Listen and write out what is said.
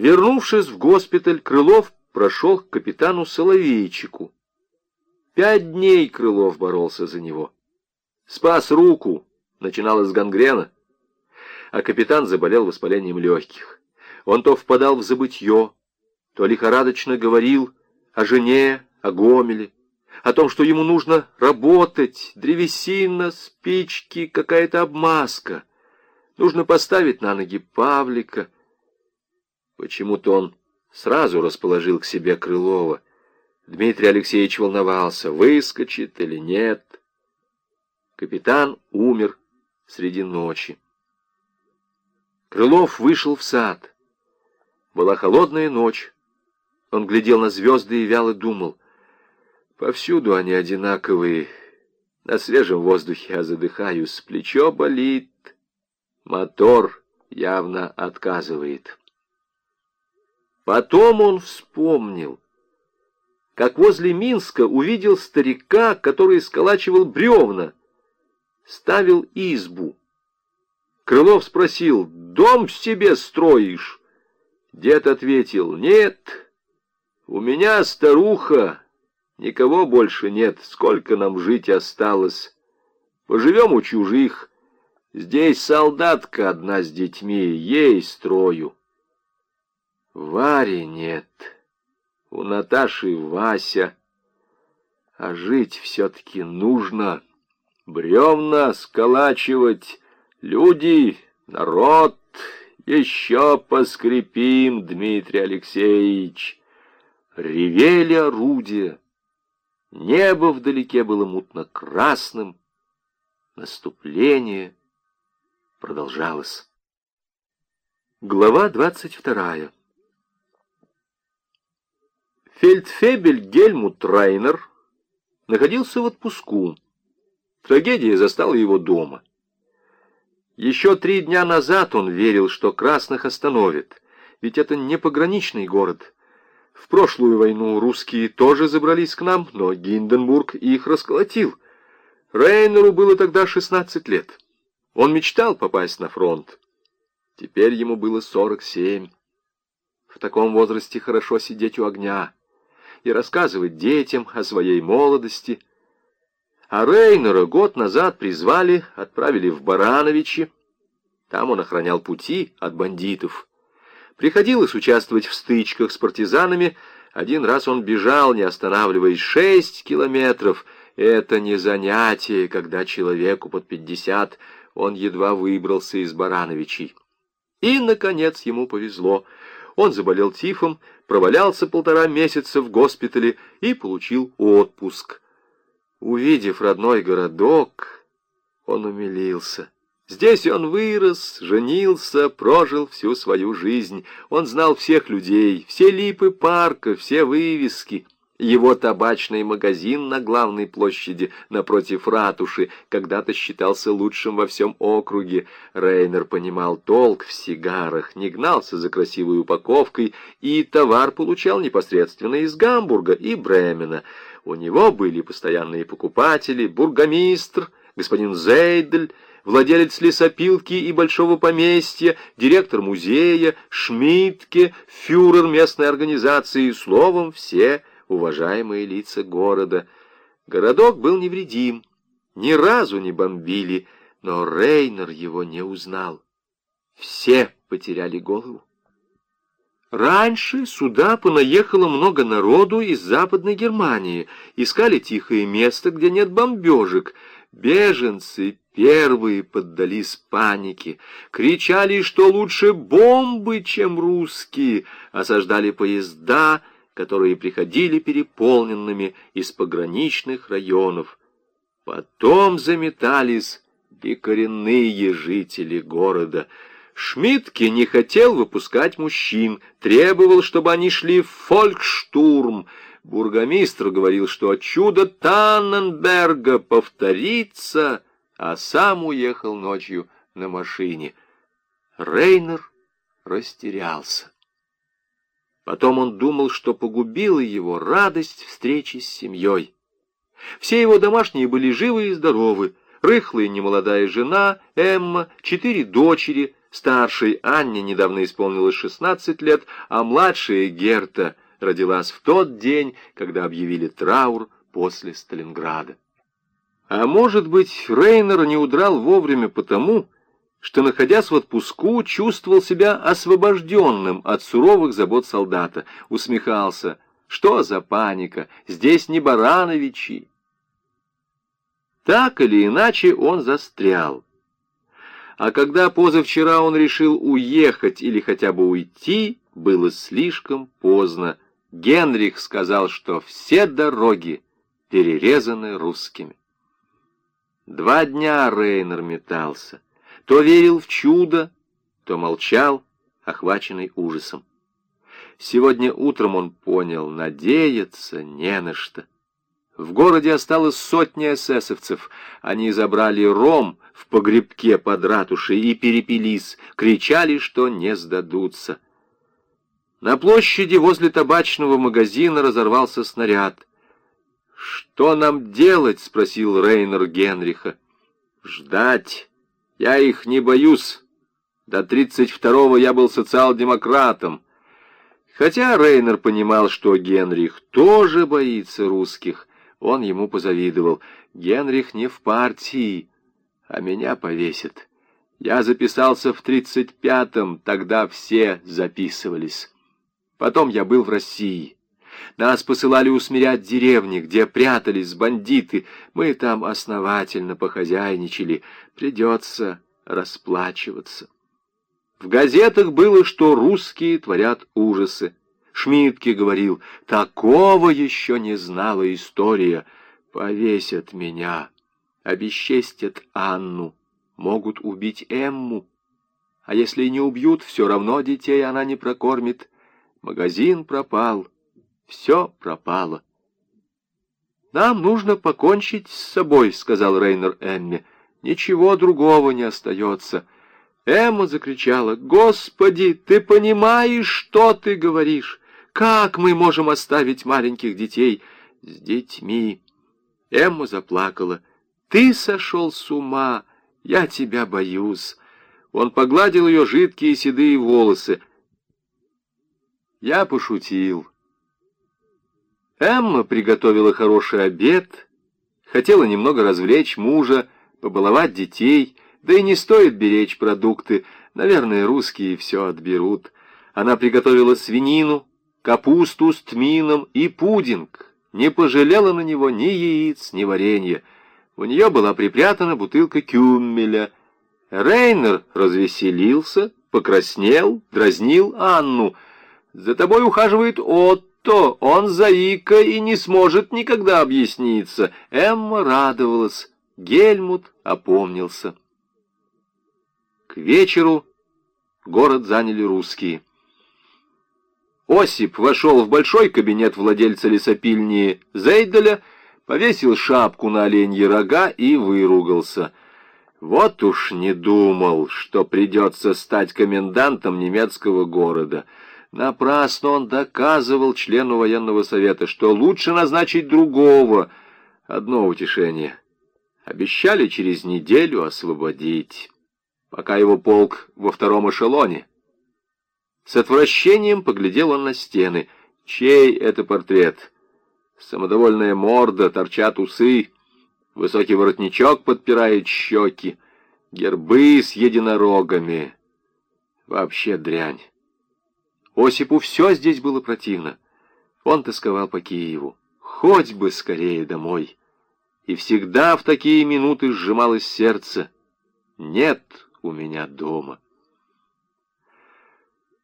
Вернувшись в госпиталь, Крылов прошел к капитану Соловейчику. Пять дней Крылов боролся за него. Спас руку, начиналась гангрена, а капитан заболел воспалением легких. Он то впадал в забытье, то лихорадочно говорил о жене, о Гомеле, о том, что ему нужно работать, древесина, спички, какая-то обмазка. Нужно поставить на ноги Павлика. Почему-то он сразу расположил к себе Крылова. Дмитрий Алексеевич волновался, выскочит или нет. Капитан умер среди ночи. Крылов вышел в сад. Была холодная ночь. Он глядел на звезды и вяло думал. Повсюду они одинаковые. На свежем воздухе я задыхаюсь, плечо болит, мотор явно отказывает. Потом он вспомнил, как возле Минска увидел старика, который сколачивал бревна, ставил избу. Крылов спросил, «Дом себе строишь?» Дед ответил, «Нет, у меня старуха, никого больше нет, сколько нам жить осталось. Поживем у чужих, здесь солдатка одна с детьми, ей строю». Вари нет, у Наташи Вася, а жить все-таки нужно, бревна сколачивать, люди, народ, еще поскрипим, Дмитрий Алексеевич. Ревели орудия. Небо вдалеке было мутно-красным. Наступление продолжалось. Глава двадцать вторая. Фельдфебель Гельмут Райнер находился в отпуску. Трагедия застала его дома. Еще три дня назад он верил, что красных остановит, ведь это не пограничный город. В прошлую войну русские тоже забрались к нам, но Гинденбург их расколотил. Рейнеру было тогда 16 лет. Он мечтал попасть на фронт. Теперь ему было 47. В таком возрасте хорошо сидеть у огня и рассказывать детям о своей молодости – а Рейнера год назад призвали, отправили в Барановичи. Там он охранял пути от бандитов. Приходилось участвовать в стычках с партизанами. Один раз он бежал, не останавливаясь, шесть километров. Это не занятие, когда человеку под пятьдесят он едва выбрался из Барановичей. И, наконец, ему повезло. Он заболел тифом, провалялся полтора месяца в госпитале и получил отпуск. Увидев родной городок, он умилился. Здесь он вырос, женился, прожил всю свою жизнь. Он знал всех людей, все липы парка, все вывески. Его табачный магазин на главной площади напротив ратуши когда-то считался лучшим во всем округе. Рейнер понимал толк в сигарах, не гнался за красивой упаковкой, и товар получал непосредственно из Гамбурга и Бремена — у него были постоянные покупатели, бургомистр, господин Зейдель, владелец лесопилки и большого поместья, директор музея, Шмидтке, фюрер местной организации, словом, все уважаемые лица города. Городок был невредим, ни разу не бомбили, но Рейнер его не узнал. Все потеряли голову. Раньше сюда понаехало много народу из Западной Германии, искали тихое место, где нет бомбежек. Беженцы первые поддались панике, кричали, что лучше бомбы, чем русские, осаждали поезда, которые приходили переполненными из пограничных районов. Потом заметались и жители города — Шмидтке не хотел выпускать мужчин, требовал, чтобы они шли в фолькштурм. Бургомистр говорил, что чудо Танненберга повторится, а сам уехал ночью на машине. Рейнер растерялся. Потом он думал, что погубила его радость встречи с семьей. Все его домашние были живы и здоровы. Рыхлая немолодая жена, Эмма, четыре дочери — Старшей Анне недавно исполнилось 16 лет, а младшая Герта родилась в тот день, когда объявили траур после Сталинграда. А может быть, Рейнер не удрал вовремя потому, что, находясь в отпуску, чувствовал себя освобожденным от суровых забот солдата, усмехался. Что за паника? Здесь не Барановичи. Так или иначе он застрял. А когда позавчера он решил уехать или хотя бы уйти, было слишком поздно. Генрих сказал, что все дороги перерезаны русскими. Два дня Рейнер метался. То верил в чудо, то молчал, охваченный ужасом. Сегодня утром он понял, надеяться не на что. В городе осталось сотня эсэсовцев. Они забрали ром в погребке под ратушей и перепились, кричали, что не сдадутся. На площади возле табачного магазина разорвался снаряд. «Что нам делать?» — спросил Рейнер Генриха. «Ждать. Я их не боюсь. До тридцать второго я был социал-демократом». Хотя Рейнер понимал, что Генрих тоже боится русских, он ему позавидовал. Генрих не в партии, а меня повесит. Я записался в тридцать пятом, тогда все записывались. Потом я был в России. Нас посылали усмирять деревни, где прятались бандиты. Мы там основательно похозяйничали. Придется расплачиваться. В газетах было, что русские творят ужасы. Шмидтке говорил, такого еще не знала история. Повесят меня, обесчестят Анну, могут убить Эмму. А если не убьют, все равно детей она не прокормит. Магазин пропал, все пропало. «Нам нужно покончить с собой», — сказал Рейнер Эмме. «Ничего другого не остается». Эмма закричала, «Господи, ты понимаешь, что ты говоришь? Как мы можем оставить маленьких детей с детьми? Эмма заплакала. Ты сошел с ума, я тебя боюсь. Он погладил ее жидкие седые волосы. Я пошутил. Эмма приготовила хороший обед, хотела немного развлечь мужа, побаловать детей, да и не стоит беречь продукты, наверное, русские все отберут. Она приготовила свинину, капусту с тмином и пудинг. Не пожалела на него ни яиц, ни варенья. У нее была припрятана бутылка кюммеля. Рейнер развеселился, покраснел, дразнил Анну. «За тобой ухаживает Отто, он заика и не сможет никогда объясниться». Эмма радовалась, Гельмут опомнился. К вечеру город заняли русские. Осип вошел в большой кабинет владельца лесопильни Зейделя, повесил шапку на оленьи рога и выругался. Вот уж не думал, что придется стать комендантом немецкого города. Напрасно он доказывал члену военного совета, что лучше назначить другого. Одно утешение. Обещали через неделю освободить, пока его полк во втором эшелоне. С отвращением поглядел он на стены. Чей это портрет? Самодовольная морда, торчат усы, высокий воротничок подпирает щеки, гербы с единорогами. Вообще дрянь. Осипу все здесь было противно. Он тосковал по Киеву. Хоть бы скорее домой. И всегда в такие минуты сжималось сердце. Нет у меня дома.